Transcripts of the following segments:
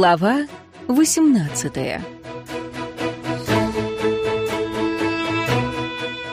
Глава 18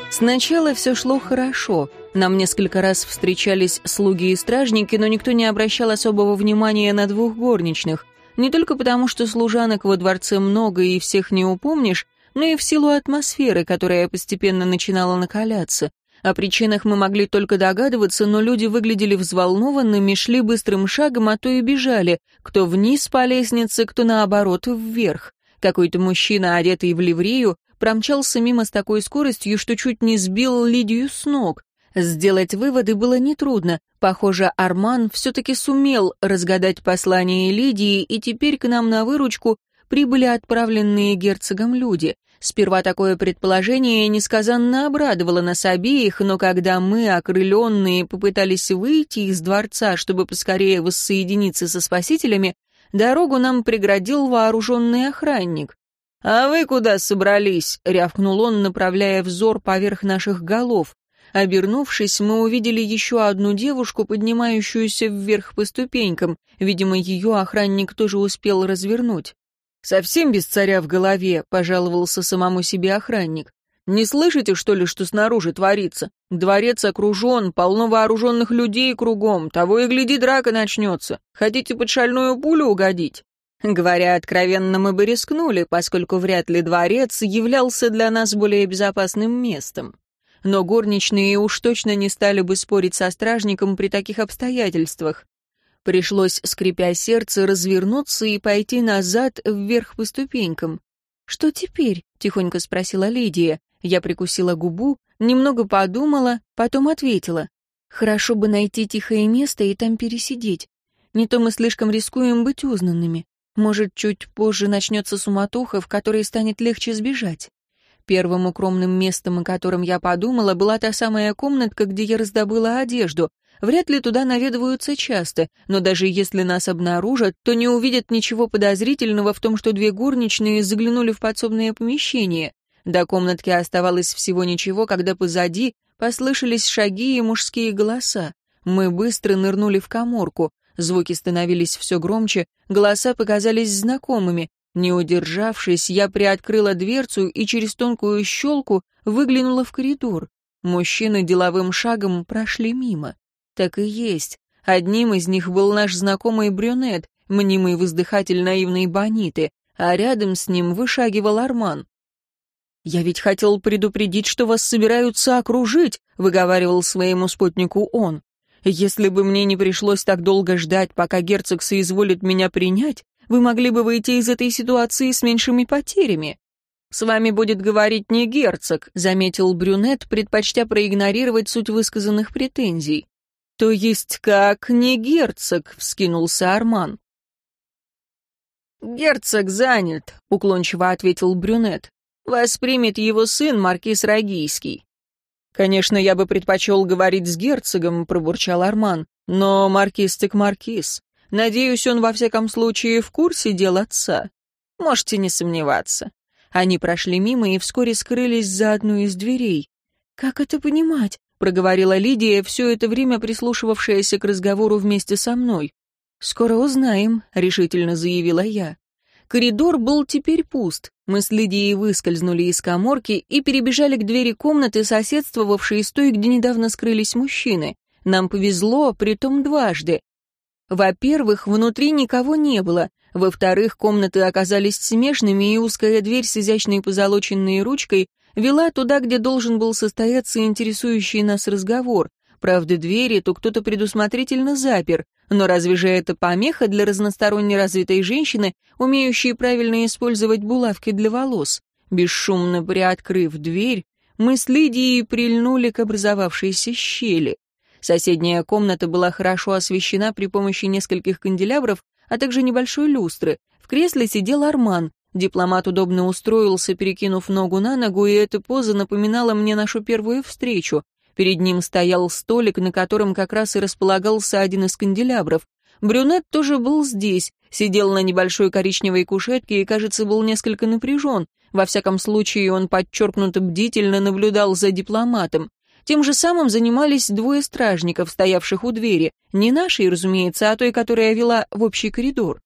Сначала все шло хорошо. Нам несколько раз встречались слуги и стражники, но никто не обращал особого внимания на двух горничных. Не только потому, что служанок во дворце много и всех не упомнишь, но и в силу атмосферы, которая постепенно начинала накаляться. О причинах мы могли только догадываться, но люди выглядели взволнованными, шли быстрым шагом, а то и бежали, кто вниз по лестнице, кто наоборот вверх. Какой-то мужчина, одетый в ливрею, промчался мимо с такой скоростью, что чуть не сбил Лидию с ног. Сделать выводы было нетрудно. Похоже, Арман все-таки сумел разгадать послание Лидии, и теперь к нам на выручку прибыли отправленные герцогом люди. Сперва такое предположение несказанно обрадовало нас обеих, но когда мы, окрыленные, попытались выйти из дворца, чтобы поскорее воссоединиться со спасителями, дорогу нам преградил вооруженный охранник. «А вы куда собрались?» — рявкнул он, направляя взор поверх наших голов. Обернувшись, мы увидели еще одну девушку, поднимающуюся вверх по ступенькам. Видимо, ее охранник тоже успел развернуть. «Совсем без царя в голове», — пожаловался самому себе охранник. «Не слышите, что ли, что снаружи творится? Дворец окружен, полно вооруженных людей кругом, того и гляди, драка начнется. Хотите под шальную пулю угодить?» Говоря откровенно, мы бы рискнули, поскольку вряд ли дворец являлся для нас более безопасным местом. Но горничные уж точно не стали бы спорить со стражником при таких обстоятельствах. Пришлось, скрипя сердце, развернуться и пойти назад вверх по ступенькам. «Что теперь?» — тихонько спросила Лидия. Я прикусила губу, немного подумала, потом ответила. «Хорошо бы найти тихое место и там пересидеть. Не то мы слишком рискуем быть узнанными. Может, чуть позже начнется суматоха, в которой станет легче сбежать». Первым укромным местом, о котором я подумала, была та самая комнатка, где я раздобыла одежду, Вряд ли туда наведываются часто, но даже если нас обнаружат, то не увидят ничего подозрительного в том, что две горничные заглянули в подсобное помещение. До комнатки оставалось всего ничего, когда позади послышались шаги и мужские голоса. Мы быстро нырнули в коморку. Звуки становились все громче, голоса показались знакомыми. Не удержавшись, я приоткрыла дверцу и через тонкую щелку выглянула в коридор. Мужчины деловым шагом прошли мимо. Так и есть. Одним из них был наш знакомый брюнет, мнимый воздыхатель наивной Бониты, а рядом с ним вышагивал Арман. «Я ведь хотел предупредить, что вас собираются окружить», — выговаривал своему спутнику он. «Если бы мне не пришлось так долго ждать, пока герцог соизволит меня принять, вы могли бы выйти из этой ситуации с меньшими потерями». «С вами будет говорить не герцог», — заметил брюнет, предпочтя проигнорировать суть высказанных претензий. «То есть как не герцог?» — вскинулся Арман. «Герцог занят», — уклончиво ответил брюнет. «Вас примет его сын, маркиз Рогийский». «Конечно, я бы предпочел говорить с герцогом», — пробурчал Арман. «Но маркиз так маркиз. Надеюсь, он во всяком случае в курсе дел отца. Можете не сомневаться». Они прошли мимо и вскоре скрылись за одну из дверей. «Как это понимать?» — проговорила Лидия, все это время прислушивавшаяся к разговору вместе со мной. «Скоро узнаем», — решительно заявила я. Коридор был теперь пуст. Мы с Лидией выскользнули из коморки и перебежали к двери комнаты, соседствовавшей с той, где недавно скрылись мужчины. Нам повезло, притом дважды. Во-первых, внутри никого не было. Во-вторых, комнаты оказались смешными, и узкая дверь с изящной позолоченной ручкой вела туда, где должен был состояться интересующий нас разговор. Правда, двери то кто-то предусмотрительно запер, но разве же это помеха для разносторонне развитой женщины, умеющей правильно использовать булавки для волос? Бесшумно приоткрыв дверь, мы с Лидией прильнули к образовавшейся щели. Соседняя комната была хорошо освещена при помощи нескольких канделябров, а также небольшой люстры. В кресле сидел Арман, Дипломат удобно устроился, перекинув ногу на ногу, и эта поза напоминала мне нашу первую встречу. Перед ним стоял столик, на котором как раз и располагался один из канделябров. Брюнет тоже был здесь, сидел на небольшой коричневой кушетке и, кажется, был несколько напряжен. Во всяком случае, он подчеркнуто бдительно наблюдал за дипломатом. Тем же самым занимались двое стражников, стоявших у двери. Не нашей, разумеется, а той, которая вела в общий коридор.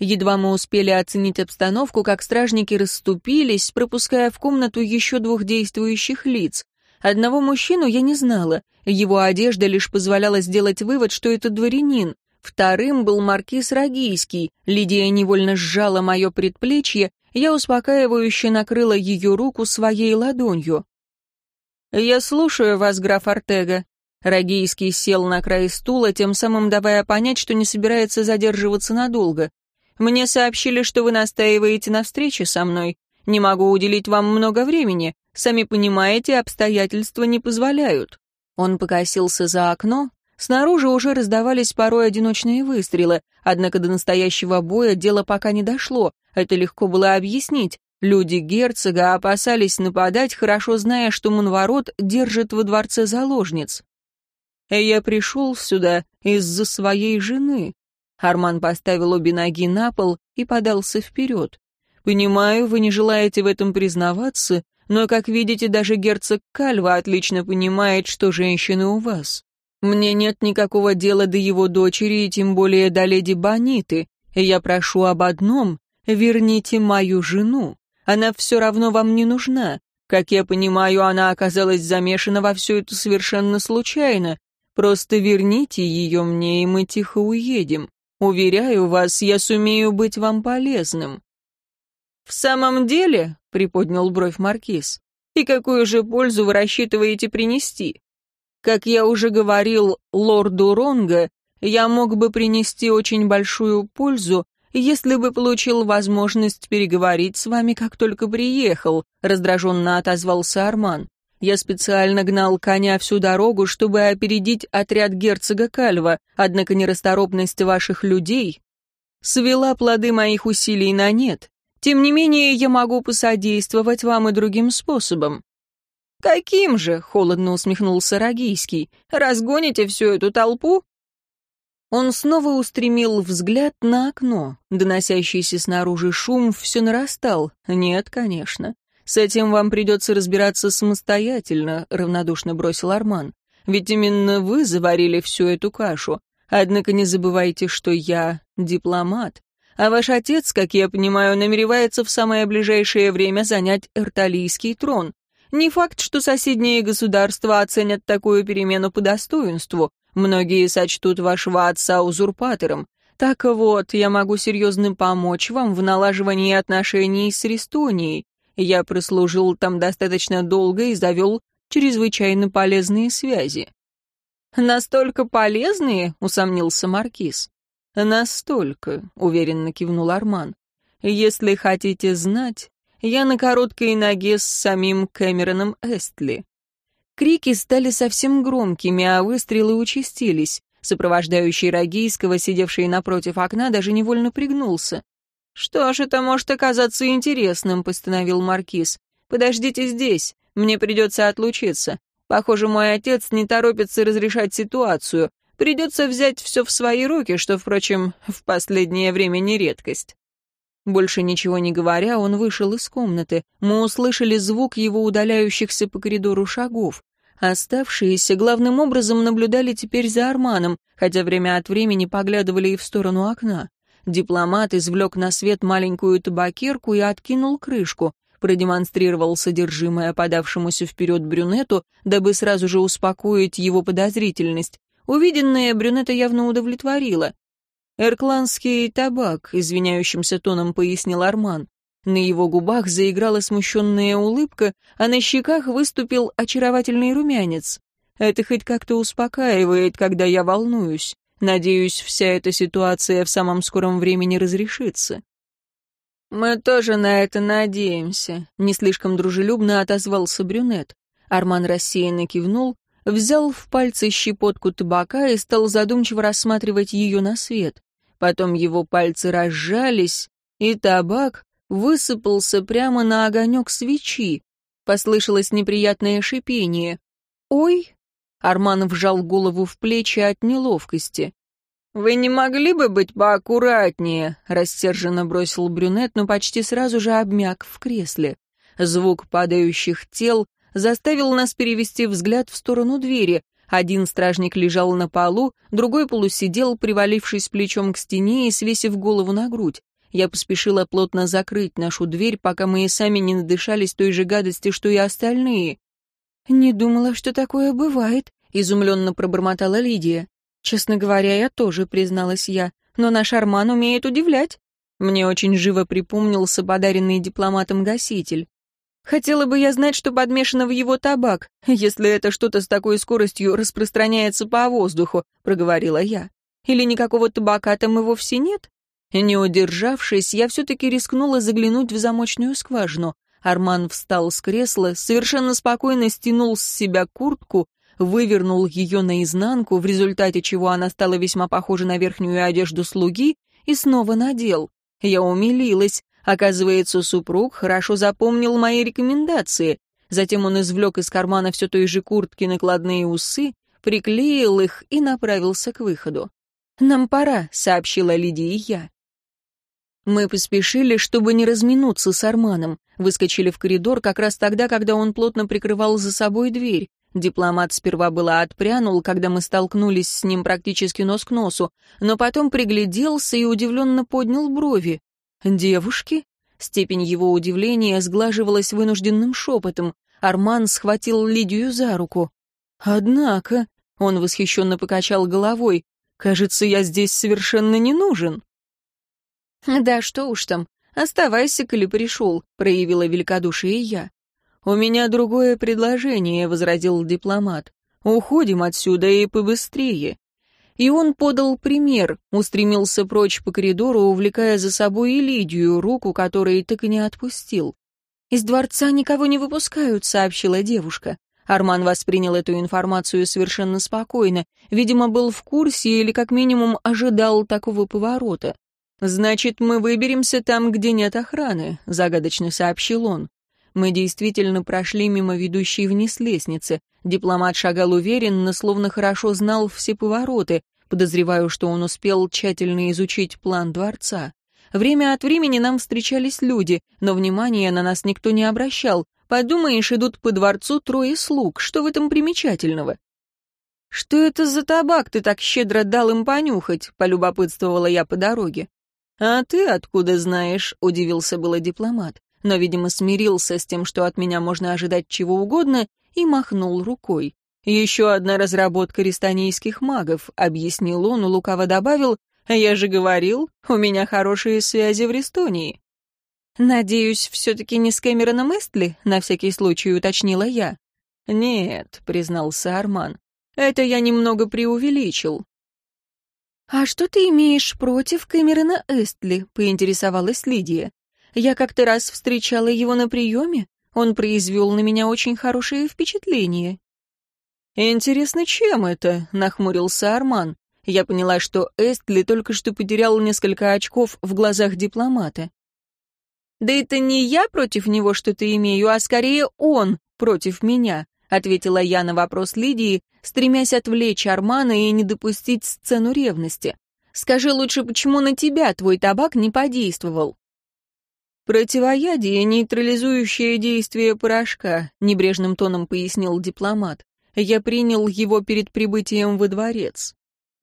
Едва мы успели оценить обстановку, как стражники расступились, пропуская в комнату еще двух действующих лиц. Одного мужчину я не знала, его одежда лишь позволяла сделать вывод, что это дворянин. Вторым был маркиз Рогийский. Лидия невольно сжала мое предплечье, я успокаивающе накрыла ее руку своей ладонью. «Я слушаю вас, граф Артега». Рогийский сел на край стула, тем самым давая понять, что не собирается задерживаться надолго. «Мне сообщили, что вы настаиваете на встрече со мной. Не могу уделить вам много времени. Сами понимаете, обстоятельства не позволяют». Он покосился за окно. Снаружи уже раздавались порой одиночные выстрелы, однако до настоящего боя дело пока не дошло. Это легко было объяснить. Люди герцога опасались нападать, хорошо зная, что Монворот держит во дворце заложниц. «Я пришел сюда из-за своей жены». Арман поставил обе ноги на пол и подался вперед. «Понимаю, вы не желаете в этом признаваться, но, как видите, даже герцог Кальва отлично понимает, что женщины у вас. Мне нет никакого дела до его дочери и тем более до леди Бониты. Я прошу об одном — верните мою жену. Она все равно вам не нужна. Как я понимаю, она оказалась замешана во все это совершенно случайно. Просто верните ее мне, и мы тихо уедем. Уверяю вас, я сумею быть вам полезным». «В самом деле?» — приподнял бровь Маркиз. «И какую же пользу вы рассчитываете принести? Как я уже говорил лорду Ронга, я мог бы принести очень большую пользу, если бы получил возможность переговорить с вами, как только приехал», — раздраженно отозвался Арман. «Я специально гнал коня всю дорогу, чтобы опередить отряд герцога Кальва, однако нерасторопность ваших людей свела плоды моих усилий на нет. Тем не менее, я могу посодействовать вам и другим способом». «Каким же?» — холодно усмехнулся Рогийский. «Разгоните всю эту толпу?» Он снова устремил взгляд на окно. Доносящийся снаружи шум все нарастал. «Нет, конечно. С этим вам придется разбираться самостоятельно», — равнодушно бросил Арман. «Ведь именно вы заварили всю эту кашу. Однако не забывайте, что я дипломат. А ваш отец, как я понимаю, намеревается в самое ближайшее время занять эрталийский трон. Не факт, что соседние государства оценят такую перемену по достоинству. Многие сочтут вашего отца узурпатором. Так вот, я могу серьезно помочь вам в налаживании отношений с Рестонией. Я прослужил там достаточно долго и завел чрезвычайно полезные связи». «Настолько полезные?» — усомнился Маркиз. «Настолько», — уверенно кивнул Арман. «Если хотите знать, я на короткой ноге с самим Кэмероном Эстли». Крики стали совсем громкими, а выстрелы участились. Сопровождающий Рогийского, сидевший напротив окна, даже невольно пригнулся. «Что ж, это может оказаться интересным», — постановил Маркиз. «Подождите здесь, мне придется отлучиться. Похоже, мой отец не торопится разрешать ситуацию. Придется взять все в свои руки, что, впрочем, в последнее время не редкость. Больше ничего не говоря, он вышел из комнаты. Мы услышали звук его удаляющихся по коридору шагов. Оставшиеся главным образом наблюдали теперь за Арманом, хотя время от времени поглядывали и в сторону окна. Дипломат извлек на свет маленькую табакерку и откинул крышку, продемонстрировал содержимое подавшемуся вперед брюнету, дабы сразу же успокоить его подозрительность, Увиденное брюнета явно удовлетворило. «Эркландский табак», — извиняющимся тоном пояснил Арман. На его губах заиграла смущенная улыбка, а на щеках выступил очаровательный румянец. Это хоть как-то успокаивает, когда я волнуюсь. Надеюсь, вся эта ситуация в самом скором времени разрешится. «Мы тоже на это надеемся», — не слишком дружелюбно отозвался брюнет. Арман рассеянно кивнул, взял в пальцы щепотку табака и стал задумчиво рассматривать ее на свет. Потом его пальцы разжались, и табак высыпался прямо на огонек свечи. Послышалось неприятное шипение. «Ой!» — Арман вжал голову в плечи от неловкости. «Вы не могли бы быть поаккуратнее?» — рассерженно бросил брюнет, но почти сразу же обмяк в кресле. Звук падающих тел заставил нас перевести взгляд в сторону двери. Один стражник лежал на полу, другой полусидел, привалившись плечом к стене и свесив голову на грудь. Я поспешила плотно закрыть нашу дверь, пока мы и сами не надышались той же гадости, что и остальные. «Не думала, что такое бывает», — изумленно пробормотала Лидия. «Честно говоря, я тоже», — призналась я, — «но наш Арман умеет удивлять». Мне очень живо припомнился подаренный дипломатом гаситель. Хотела бы я знать, что подмешано в его табак, если это что-то с такой скоростью распространяется по воздуху, проговорила я. Или никакого табака там и вовсе нет? Не удержавшись, я все-таки рискнула заглянуть в замочную скважину. Арман встал с кресла, совершенно спокойно стянул с себя куртку, вывернул ее наизнанку, в результате чего она стала весьма похожа на верхнюю одежду слуги, и снова надел. Я умилилась. Оказывается, супруг хорошо запомнил мои рекомендации. Затем он извлек из кармана все той же куртки накладные усы, приклеил их и направился к выходу. «Нам пора», — сообщила Лидия и я. Мы поспешили, чтобы не разминуться с Арманом. Выскочили в коридор как раз тогда, когда он плотно прикрывал за собой дверь. Дипломат сперва было отпрянул, когда мы столкнулись с ним практически нос к носу, но потом пригляделся и удивленно поднял брови. «Девушки?» Степень его удивления сглаживалась вынужденным шепотом. Арман схватил Лидию за руку. «Однако...» — он восхищенно покачал головой. «Кажется, я здесь совершенно не нужен». «Да что уж там, оставайся, коли пришел», — проявила великодушие я. «У меня другое предложение», — возразил дипломат. «Уходим отсюда и побыстрее». И он подал пример, устремился прочь по коридору, увлекая за собой и Лидию, руку которой так и не отпустил. «Из дворца никого не выпускают», — сообщила девушка. Арман воспринял эту информацию совершенно спокойно, видимо, был в курсе или как минимум ожидал такого поворота. «Значит, мы выберемся там, где нет охраны», — загадочно сообщил он. Мы действительно прошли мимо ведущей вниз лестницы. Дипломат шагал уверенно, словно хорошо знал все повороты. Подозреваю, что он успел тщательно изучить план дворца. Время от времени нам встречались люди, но внимания на нас никто не обращал. Подумаешь, идут по дворцу трое слуг. Что в этом примечательного? «Что это за табак ты так щедро дал им понюхать?» — полюбопытствовала я по дороге. «А ты откуда знаешь?» — удивился было дипломат но, видимо, смирился с тем, что от меня можно ожидать чего угодно, и махнул рукой. «Еще одна разработка рестанийских магов», — объяснил он, и лукаво добавил, «Я же говорил, у меня хорошие связи в Рестонии». «Надеюсь, все-таки не с Кэмероном Эстли?» — на всякий случай уточнила я. «Нет», — признался Арман, — «это я немного преувеличил». «А что ты имеешь против Кэмерона Эстли?» — поинтересовалась Лидия. Я как-то раз встречала его на приеме. Он произвел на меня очень хорошее впечатление». «Интересно, чем это?» — нахмурился Арман. Я поняла, что Эстли только что потерял несколько очков в глазах дипломата. «Да это не я против него что-то имею, а скорее он против меня», — ответила я на вопрос Лидии, стремясь отвлечь Армана и не допустить сцену ревности. «Скажи лучше, почему на тебя твой табак не подействовал?» «Противоядие, нейтрализующее действие порошка», — небрежным тоном пояснил дипломат. «Я принял его перед прибытием во дворец».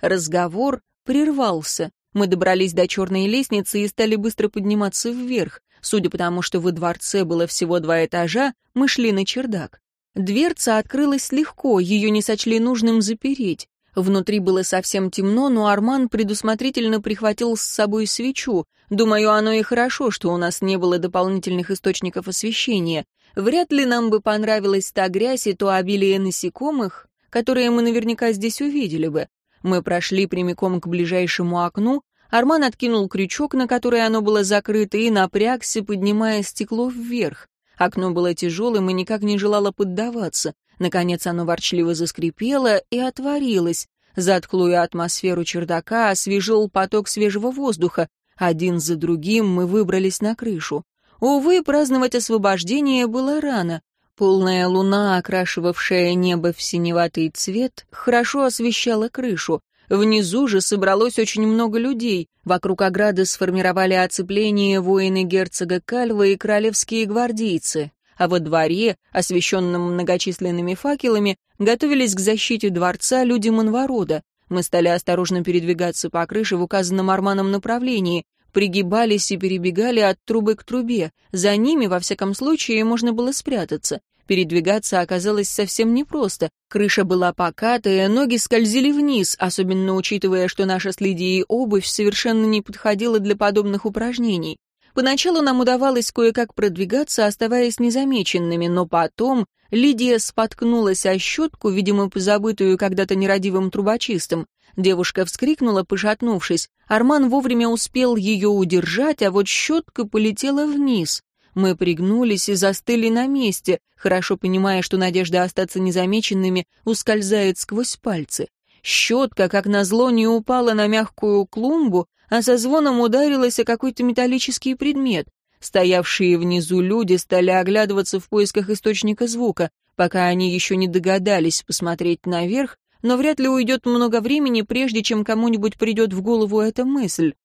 Разговор прервался. Мы добрались до черной лестницы и стали быстро подниматься вверх. Судя по тому, что во дворце было всего два этажа, мы шли на чердак. Дверца открылась легко, ее не сочли нужным запереть. Внутри было совсем темно, но Арман предусмотрительно прихватил с собой свечу. Думаю, оно и хорошо, что у нас не было дополнительных источников освещения. Вряд ли нам бы понравилась та грязь и то обилие насекомых, которые мы наверняка здесь увидели бы. Мы прошли прямиком к ближайшему окну, Арман откинул крючок, на который оно было закрыто, и напрягся, поднимая стекло вверх. Окно было тяжелым и никак не желало поддаваться. Наконец оно ворчливо заскрипело и отворилось. Затклую атмосферу чердака освежил поток свежего воздуха. Один за другим мы выбрались на крышу. Увы, праздновать освобождение было рано. Полная луна, окрашивавшая небо в синеватый цвет, хорошо освещала крышу. Внизу же собралось очень много людей. Вокруг ограды сформировали оцепление воины герцога Кальва и королевские гвардейцы. а во дворе, освещенном многочисленными факелами, готовились к защите дворца люди Монворода. Мы стали осторожно передвигаться по крыше в указанном Арманом направлении, пригибались и перебегали от трубы к трубе. За ними, во всяком случае, можно было спрятаться. Передвигаться оказалось совсем непросто. Крыша была покатая, ноги скользили вниз, особенно учитывая, что наша с Лидией обувь совершенно не подходила для подобных упражнений. Поначалу нам удавалось кое-как продвигаться, оставаясь незамеченными, но потом Лидия споткнулась о щетку, видимо, позабытую когда-то нерадивым трубочистом. Девушка вскрикнула, пошатнувшись. Арман вовремя успел ее удержать, а вот щетка полетела вниз. Мы пригнулись и застыли на месте, хорошо понимая, что надежда остаться незамеченными ускользает сквозь пальцы. Щетка, как назло, не упала на мягкую клумбу, а со звоном ударилась о какой-то металлический предмет. Стоявшие внизу люди стали оглядываться в поисках источника звука, пока они еще не догадались посмотреть наверх, но вряд ли уйдет много времени, прежде чем кому-нибудь придет в голову эта мысль.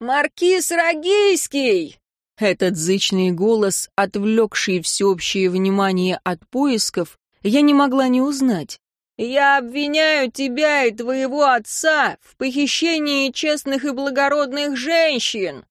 «Маркиз Рогийский!» Этот зычный голос, отвлекший всеобщее внимание от поисков, я не могла не узнать. «Я обвиняю тебя и твоего отца в похищении честных и благородных женщин!»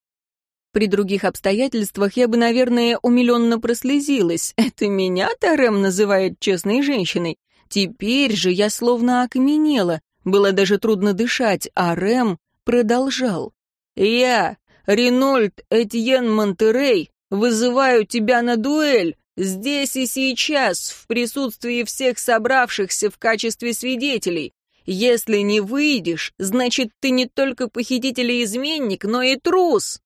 При других обстоятельствах я бы, наверное, умиленно прослезилась. Это меня Тарем называет честной женщиной. Теперь же я словно окаменела. Было даже трудно дышать, а Рэм продолжал. «Я, Ренольд Этьен Монтерей, вызываю тебя на дуэль Здесь и сейчас, в присутствии всех собравшихся в качестве свидетелей. Если не выйдешь, значит, ты не только похититель и изменник, но и трус.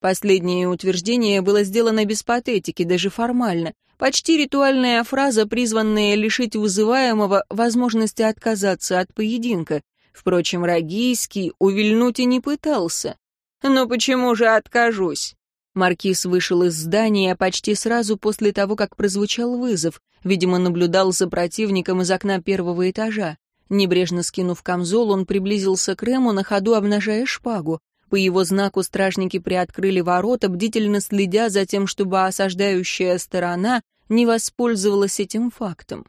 Последнее утверждение было сделано без патетики, даже формально. Почти ритуальная фраза, призванная лишить вызываемого возможности отказаться от поединка. Впрочем, Рогийский увильнуть и не пытался. «Но почему же откажусь? Маркиз вышел из здания почти сразу после того, как прозвучал вызов, видимо, наблюдал за противником из окна первого этажа. Небрежно скинув камзол, он приблизился к Рему, на ходу обнажая шпагу. По его знаку стражники приоткрыли ворота, бдительно следя за тем, чтобы осаждающая сторона не воспользовалась этим фактом.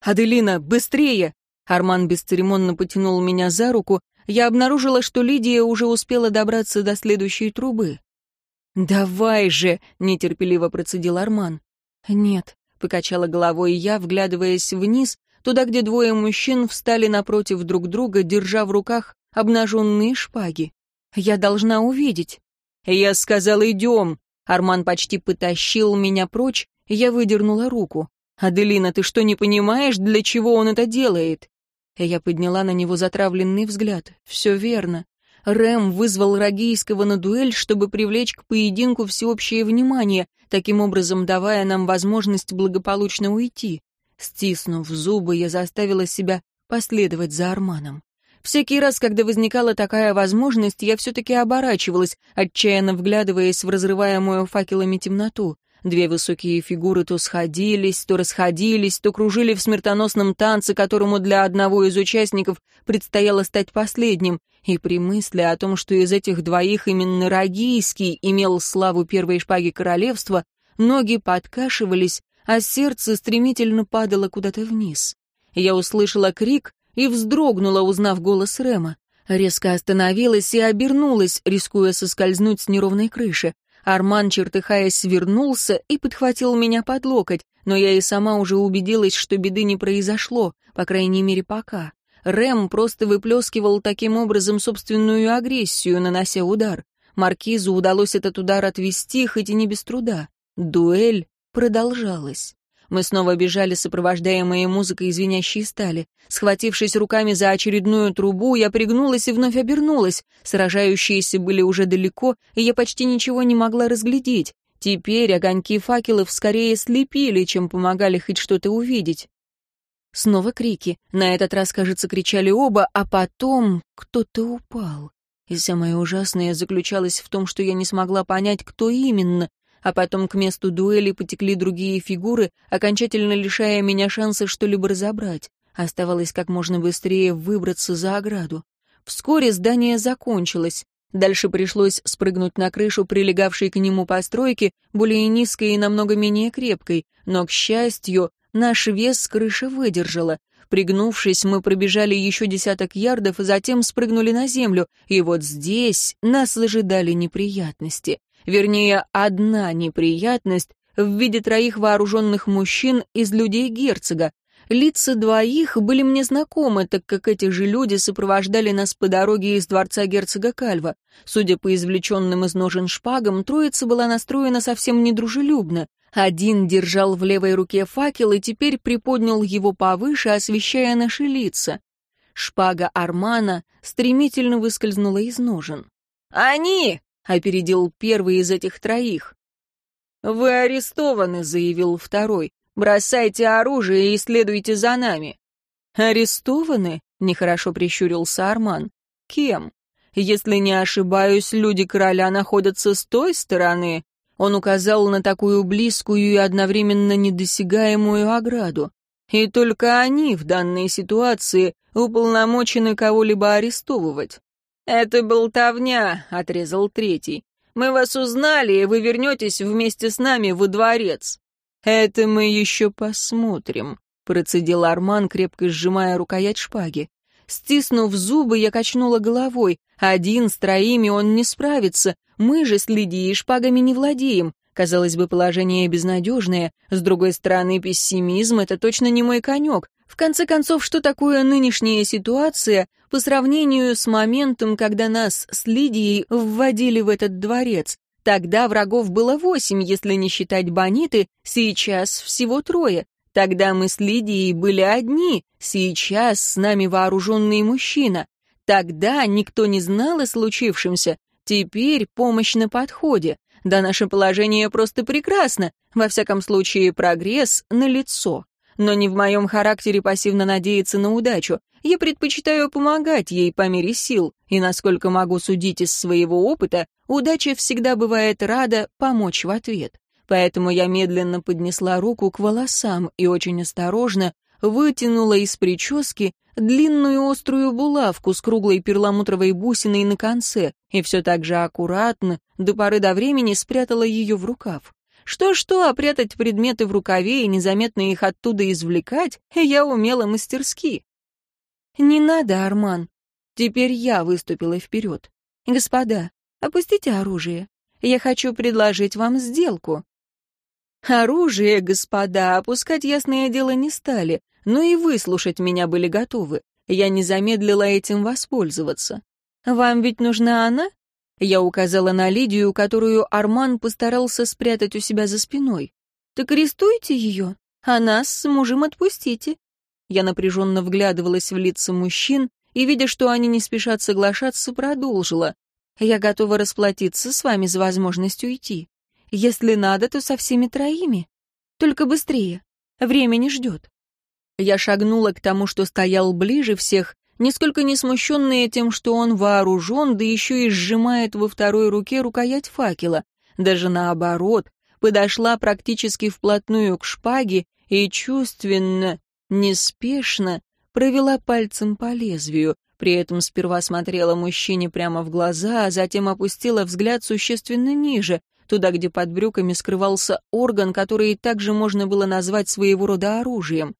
«Аделина, быстрее!» Арман бесцеремонно потянул меня за руку. Я обнаружила, что Лидия уже успела добраться до следующей трубы. «Давай же!» — нетерпеливо процедил Арман. «Нет», — покачала головой я, вглядываясь вниз, туда, где двое мужчин встали напротив друг друга, держа в руках обнаженные шпаги. «Я должна увидеть». «Я сказал, идем!» Арман почти потащил меня прочь, я выдернула руку. «Аделина, ты что, не понимаешь, для чего он это делает?» Я подняла на него затравленный взгляд. «Все верно. Рэм вызвал Рогийского на дуэль, чтобы привлечь к поединку всеобщее внимание, таким образом давая нам возможность благополучно уйти. Стиснув зубы, я заставила себя последовать за Арманом. Всякий раз, когда возникала такая возможность, я все-таки оборачивалась, отчаянно вглядываясь в разрываемую факелами темноту. Две высокие фигуры то сходились, то расходились, то кружили в смертоносном танце, которому для одного из участников предстояло стать последним, и при мысли о том, что из этих двоих именно Рогийский имел славу первой шпаги королевства, ноги подкашивались, а сердце стремительно падало куда-то вниз. Я услышала крик и вздрогнула, узнав голос Рема. Резко остановилась и обернулась, рискуя соскользнуть с неровной крыши. Арман, чертыхаясь, свернулся и подхватил меня под локоть, но я и сама уже убедилась, что беды не произошло, по крайней мере, пока. Рэм просто выплескивал таким образом собственную агрессию, нанося удар. Маркизу удалось этот удар отвести, хоть и не без труда. Дуэль продолжалась. Мы снова бежали, сопровождаемые музыкой звенящей стали. Схватившись руками за очередную трубу, я пригнулась и вновь обернулась. Сражающиеся были уже далеко, и я почти ничего не могла разглядеть. Теперь огоньки факелов скорее слепили, чем помогали хоть что-то увидеть. Снова крики. На этот раз, кажется, кричали оба, а потом кто-то упал. И самое ужасное заключалось в том, что я не смогла понять, кто именно, а потом к месту дуэли потекли другие фигуры, окончательно лишая меня шанса что-либо разобрать. Оставалось как можно быстрее выбраться за ограду. Вскоре здание закончилось. Дальше пришлось спрыгнуть на крышу прилегавшей к нему постройки, более низкой и намного менее крепкой, но, к счастью, наш вес крыша выдержала. Пригнувшись, мы пробежали еще десяток ярдов, и затем спрыгнули на землю, и вот здесь нас ожидали неприятности. Вернее, одна неприятность в виде троих вооруженных мужчин из людей герцога, Лица двоих были мне знакомы, так как эти же люди сопровождали нас по дороге из дворца герцога Кальва. Судя по извлеченным из ножен шпагам, троица была настроена совсем недружелюбно. Один держал в левой руке факел и теперь приподнял его повыше, освещая наши лица. Шпага Армана стремительно выскользнула из ножен. «Они!» — опередил первый из этих троих. «Вы арестованы», — заявил второй. Бросайте оружие и следуйте за нами». «Арестованы?» — нехорошо прищурился Арман. «Кем? Если не ошибаюсь, люди короля находятся с той стороны». Он указал на такую близкую и одновременно недосягаемую ограду. И только они в данной ситуации уполномочены кого-либо арестовывать. «Это болтовня», — отрезал третий. «Мы вас узнали, и вы вернетесь вместе с нами во дворец». «Это мы еще посмотрим», — процедил Арман, крепко сжимая рукоять шпаги. Стиснув зубы, я качнула головой. Один с троими он не справится. Мы же с Лидией шпагами не владеем. Казалось бы, положение безнадежное. С другой стороны, пессимизм — это точно не мой конек. В конце концов, что такое нынешняя ситуация по сравнению с моментом, когда нас с Лидией вводили в этот дворец? Тогда врагов было восемь, если не считать Бониты, сейчас всего трое. Тогда мы с Лидией были одни, сейчас с нами вооруженный мужчина. Тогда никто не знал о случившемся, теперь помощь на подходе. Да наше положение просто прекрасно, во всяком случае прогресс налицо. Но не в моем характере пассивно надеяться на удачу. Я предпочитаю помогать ей по мере сил, и, насколько могу судить из своего опыта, удача всегда бывает рада помочь в ответ. Поэтому я медленно поднесла руку к волосам и очень осторожно вытянула из прически длинную острую булавку с круглой перламутровой бусиной на конце и все так же аккуратно, до поры до времени спрятала ее в рукав. Что-что, а прятать предметы в рукаве и незаметно их оттуда извлекать я умела мастерски. «Не надо, Арман». Теперь я выступила вперед. «Господа, опустите оружие. Я хочу предложить вам сделку». Оружие, господа, опускать ясное дело не стали, но и выслушать меня были готовы. Я не замедлила этим воспользоваться. «Вам ведь нужна она?» Я указала на Лидию, которую Арман постарался спрятать у себя за спиной. «Так арестуйте ее, а нас с мужем отпустите». Я напряженно вглядывалась в лица мужчин и, видя, что они не спешат соглашаться, продолжила. «Я готова расплатиться с вами за возможность уйти. Если надо, то со всеми троими. Только быстрее. Время не ждет». Я шагнула к тому, что стоял ближе всех, нисколько не смущенные тем, что он вооружен, да еще и сжимает во второй руке рукоять факела. Даже наоборот, подошла практически вплотную к шпаге и чувственно, неспешно провела пальцем по лезвию, при этом сперва смотрела мужчине прямо в глаза, а затем опустила взгляд существенно ниже, туда, где под брюками скрывался орган, который также можно было назвать своего рода оружием.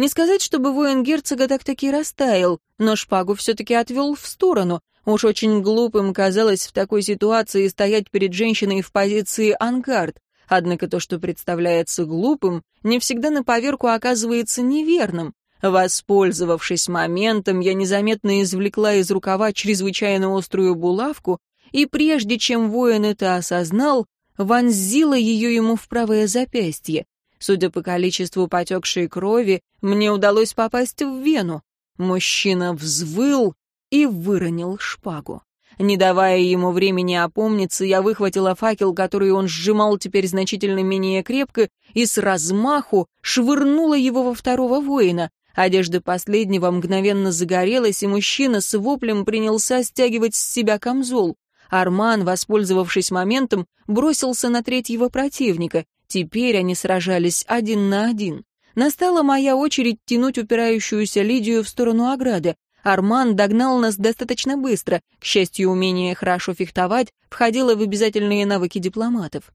Не сказать, чтобы воин герцога так-таки растаял, но шпагу все-таки отвел в сторону. Уж очень глупым казалось в такой ситуации стоять перед женщиной в позиции ангард. Однако то, что представляется глупым, не всегда на поверку оказывается неверным. Воспользовавшись моментом, я незаметно извлекла из рукава чрезвычайно острую булавку, и прежде чем воин это осознал, вонзила ее ему в правое запястье. Судя по количеству потекшей крови, мне удалось попасть в вену. Мужчина взвыл и выронил шпагу. Не давая ему времени опомниться, я выхватила факел, который он сжимал теперь значительно менее крепко, и с размаху швырнула его во второго воина. Одежда последнего мгновенно загорелась, и мужчина с воплем принялся стягивать с себя камзол. Арман, воспользовавшись моментом, бросился на третьего противника. Теперь они сражались один на один. Настала моя очередь тянуть упирающуюся Лидию в сторону ограды. Арман догнал нас достаточно быстро. К счастью, умение хорошо фехтовать входило в обязательные навыки дипломатов.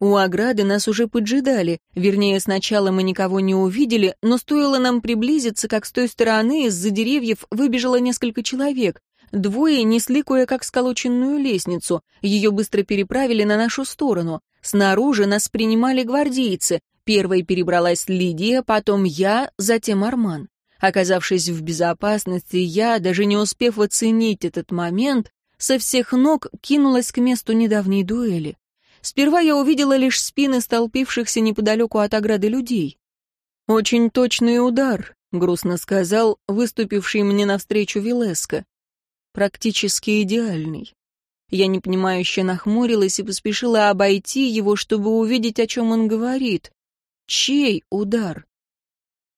У ограды нас уже поджидали, вернее, сначала мы никого не увидели, но стоило нам приблизиться, как с той стороны из-за деревьев выбежало несколько человек. Двое несли кое-как сколоченную лестницу, ее быстро переправили на нашу сторону. Снаружи нас принимали гвардейцы. Первой перебралась Лидия, потом я, затем Арман. Оказавшись в безопасности, я, даже не успев оценить этот момент, со всех ног кинулась к месту недавней дуэли. Сперва я увидела лишь спины столпившихся неподалеку от ограды людей. «Очень точный удар», — грустно сказал выступивший мне навстречу Вилеско. «Практически идеальный». Я непонимающе нахмурилась и поспешила обойти его, чтобы увидеть, о чем он говорит. Чей удар?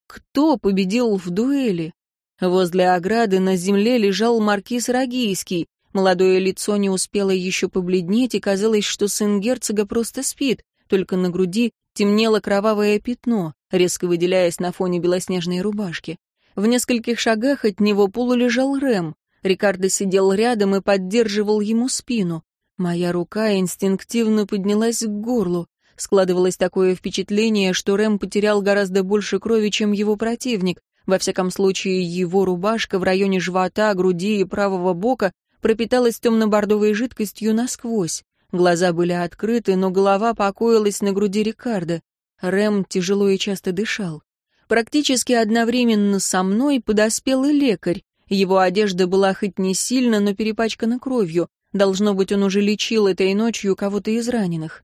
Кто победил в дуэли? Возле ограды на земле лежал маркиз Рогийский, Молодое лицо не успело еще побледнеть, и казалось, что сын герцога просто спит, только на груди темнело кровавое пятно, резко выделяясь на фоне белоснежной рубашки. В нескольких шагах от него полулежал Рэм. Рикардо сидел рядом и поддерживал ему спину. Моя рука инстинктивно поднялась к горлу. Складывалось такое впечатление, что Рэм потерял гораздо больше крови, чем его противник. Во всяком случае, его рубашка в районе живота, груди и правого бока пропиталась темно-бордовой жидкостью насквозь. Глаза были открыты, но голова покоилась на груди Рикардо. Рэм тяжело и часто дышал. Практически одновременно со мной подоспел и лекарь. Его одежда была хоть не сильно, но перепачкана кровью. Должно быть, он уже лечил этой ночью кого-то из раненых.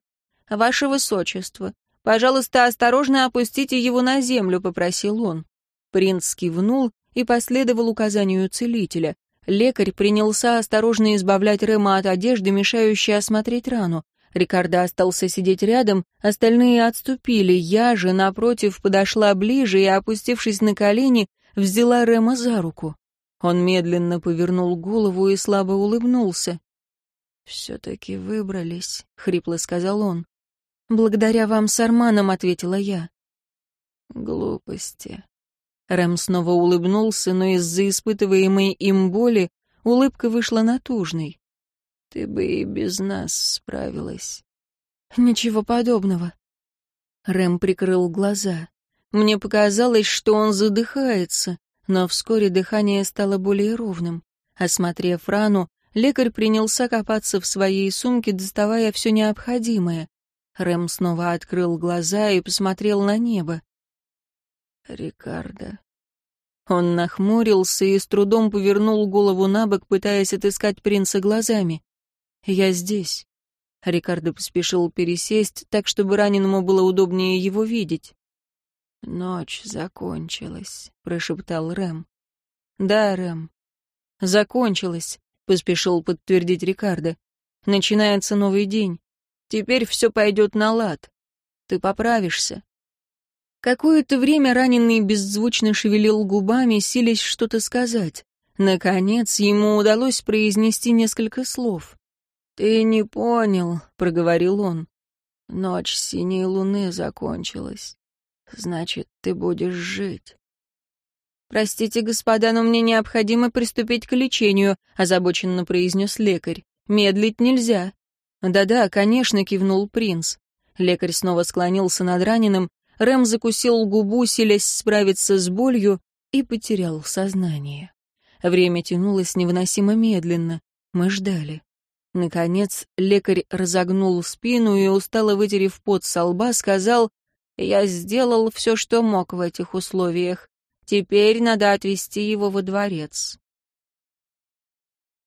«Ваше Высочество, пожалуйста, осторожно опустите его на землю», — попросил он. Принц кивнул и последовал указанию целителя. Лекарь принялся осторожно избавлять Рема от одежды, мешающей осмотреть рану. Рикардо остался сидеть рядом, остальные отступили. Я же, напротив, подошла ближе и, опустившись на колени, взяла Рема за руку. Он медленно повернул голову и слабо улыбнулся. «Все-таки выбрались», — хрипло сказал он. «Благодаря вам с Арманом», — ответила я. «Глупости», Рэм снова улыбнулся, но из-за испытываемой им боли улыбка вышла натужной. «Ты бы и без нас справилась». «Ничего подобного». Рэм прикрыл глаза. Мне показалось, что он задыхается, но вскоре дыхание стало более ровным. Осмотрев рану, лекарь принялся копаться в своей сумке, доставая все необходимое. Рэм снова открыл глаза и посмотрел на небо. Рикардо. Он нахмурился и с трудом повернул голову на бок, пытаясь отыскать принца глазами. «Я здесь». Рикардо поспешил пересесть, так, чтобы раненому было удобнее его видеть. «Ночь закончилась», — прошептал Рэм. «Да, Рэм, закончилась», — поспешил подтвердить Рикардо. «Начинается новый день. Теперь все пойдет на лад. Ты поправишься. Какое-то время раненый беззвучно шевелил губами, силясь что-то сказать. Наконец, ему удалось произнести несколько слов. «Ты не понял», — проговорил он. «Ночь синей луны закончилась. Значит, ты будешь жить». «Простите, господа, но мне необходимо приступить к лечению», — озабоченно произнес лекарь. «Медлить нельзя». «Да-да, конечно», — кивнул принц. Лекарь снова склонился над раненым, Рэм закусил губу, силясь справиться с болью, и потерял сознание. Время тянулось невыносимо медленно. Мы ждали. Наконец, лекарь разогнул спину и, устало вытерев пот со лба, сказал, «Я сделал все, что мог в этих условиях. Теперь надо отвезти его во дворец».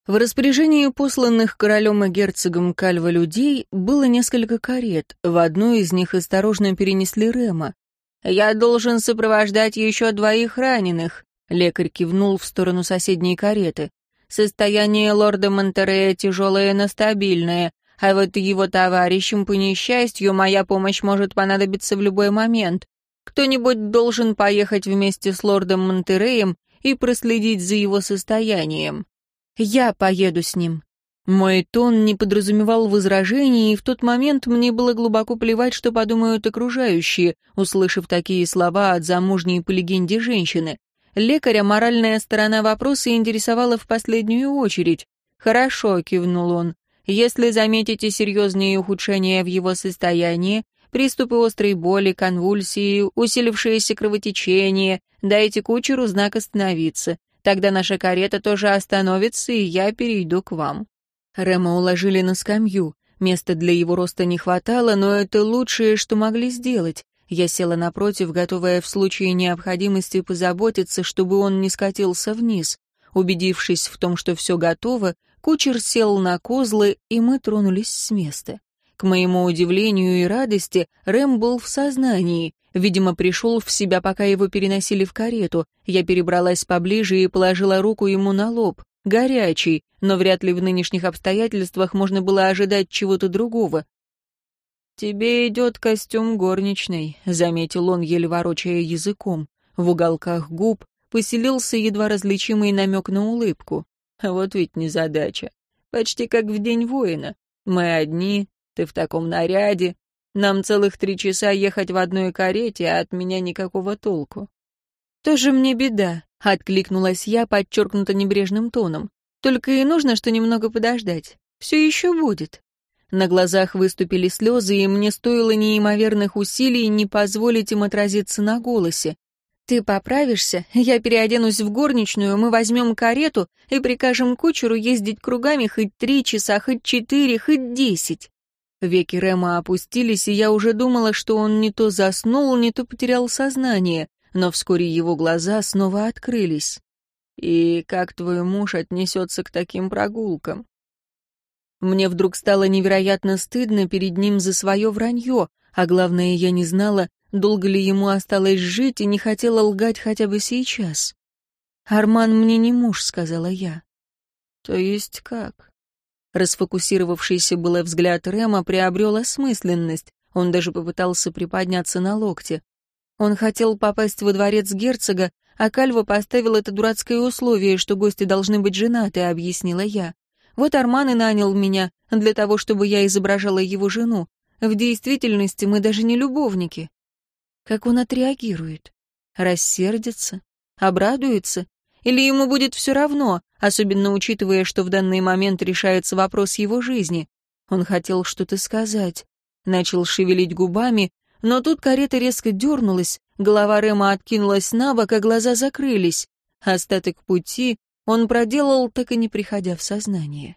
В распоряжении посланных королем и герцогом Кальва людей было несколько карет, в одну из них осторожно перенесли Рема. «Я должен сопровождать еще двоих раненых», — лекарь кивнул в сторону соседней кареты. «Состояние лорда Монтерея тяжелое, но стабильное, а вот его товарищам, по несчастью, моя помощь может понадобиться в любой момент. Кто-нибудь должен поехать вместе с лордом Монтереем и проследить за его состоянием». Я поеду с ним». Мой тон не подразумевал возражений, и в тот момент мне было глубоко плевать, что подумают окружающие, услышав такие слова от замужней по легенде женщины. Лекаря моральная сторона вопроса интересовала в последнюю очередь. «Хорошо», — кивнул он. «Если заметите серьезные ухудшения в его состоянии, приступы острой боли, конвульсии, усилившееся кровотечение, дайте кучеру знак остановиться. Тогда наша карета тоже остановится, и я перейду к вам». Рема уложили на скамью. Места для его роста не хватало, но это лучшее, что могли сделать. Я села напротив, готовая в случае необходимости позаботиться, чтобы он не скатился вниз. Убедившись в том, что все готово, кучер сел на козлы, и мы тронулись с места. К моему удивлению и радости, Рэм был в сознании. Видимо, пришел в себя, пока его переносили в карету. Я перебралась поближе и положила руку ему на лоб. Горячий, но вряд ли в нынешних обстоятельствах можно было ожидать чего-то другого. «Тебе идет костюм горничной», — заметил он, еле ворочая языком. В уголках губ поселился едва различимый намек на улыбку. «Вот ведь незадача. Почти как в день воина. Мы одни, ты в таком наряде. Нам целых три часа ехать в одной карете, а от меня никакого толку». «Тоже мне беда», — откликнулась я подчеркнуто небрежным тоном. «Только и нужно, что немного подождать. Все еще будет». На глазах выступили слезы, и мне стоило неимоверных усилий не позволить им отразиться на голосе. «Ты поправишься, я переоденусь в горничную, мы возьмем карету и прикажем кучеру ездить кругами хоть три часа, хоть четыре, хоть десять». Веки Рема опустились, и я уже думала, что он не то заснул, не то потерял сознание, но вскоре его глаза снова открылись. «И как твой муж отнесется к таким прогулкам?» Мне вдруг стало невероятно стыдно перед ним за свое вранье, а главное, я не знала, долго ли ему осталось жить и не хотела лгать хотя бы сейчас. «Арман мне не муж», — сказала я. «То есть как?» Расфокусировавшийся было взгляд Рема приобрел осмысленность. Он даже попытался приподняться на локте. Он хотел попасть во дворец герцога, а Кальва поставил это дурацкое условие, что гости должны быть женаты, объяснила я. Вот Арман и нанял меня для того, чтобы я изображала его жену. В действительности мы даже не любовники. Как он отреагирует? Рассердится? Обрадуется? Или ему будет все равно, особенно учитывая, что в данный момент решается вопрос его жизни? Он хотел что-то сказать. Начал шевелить губами, но тут карета резко дернулась, голова Рема откинулась на бок, а глаза закрылись. Остаток пути он проделал, так и не приходя в сознание.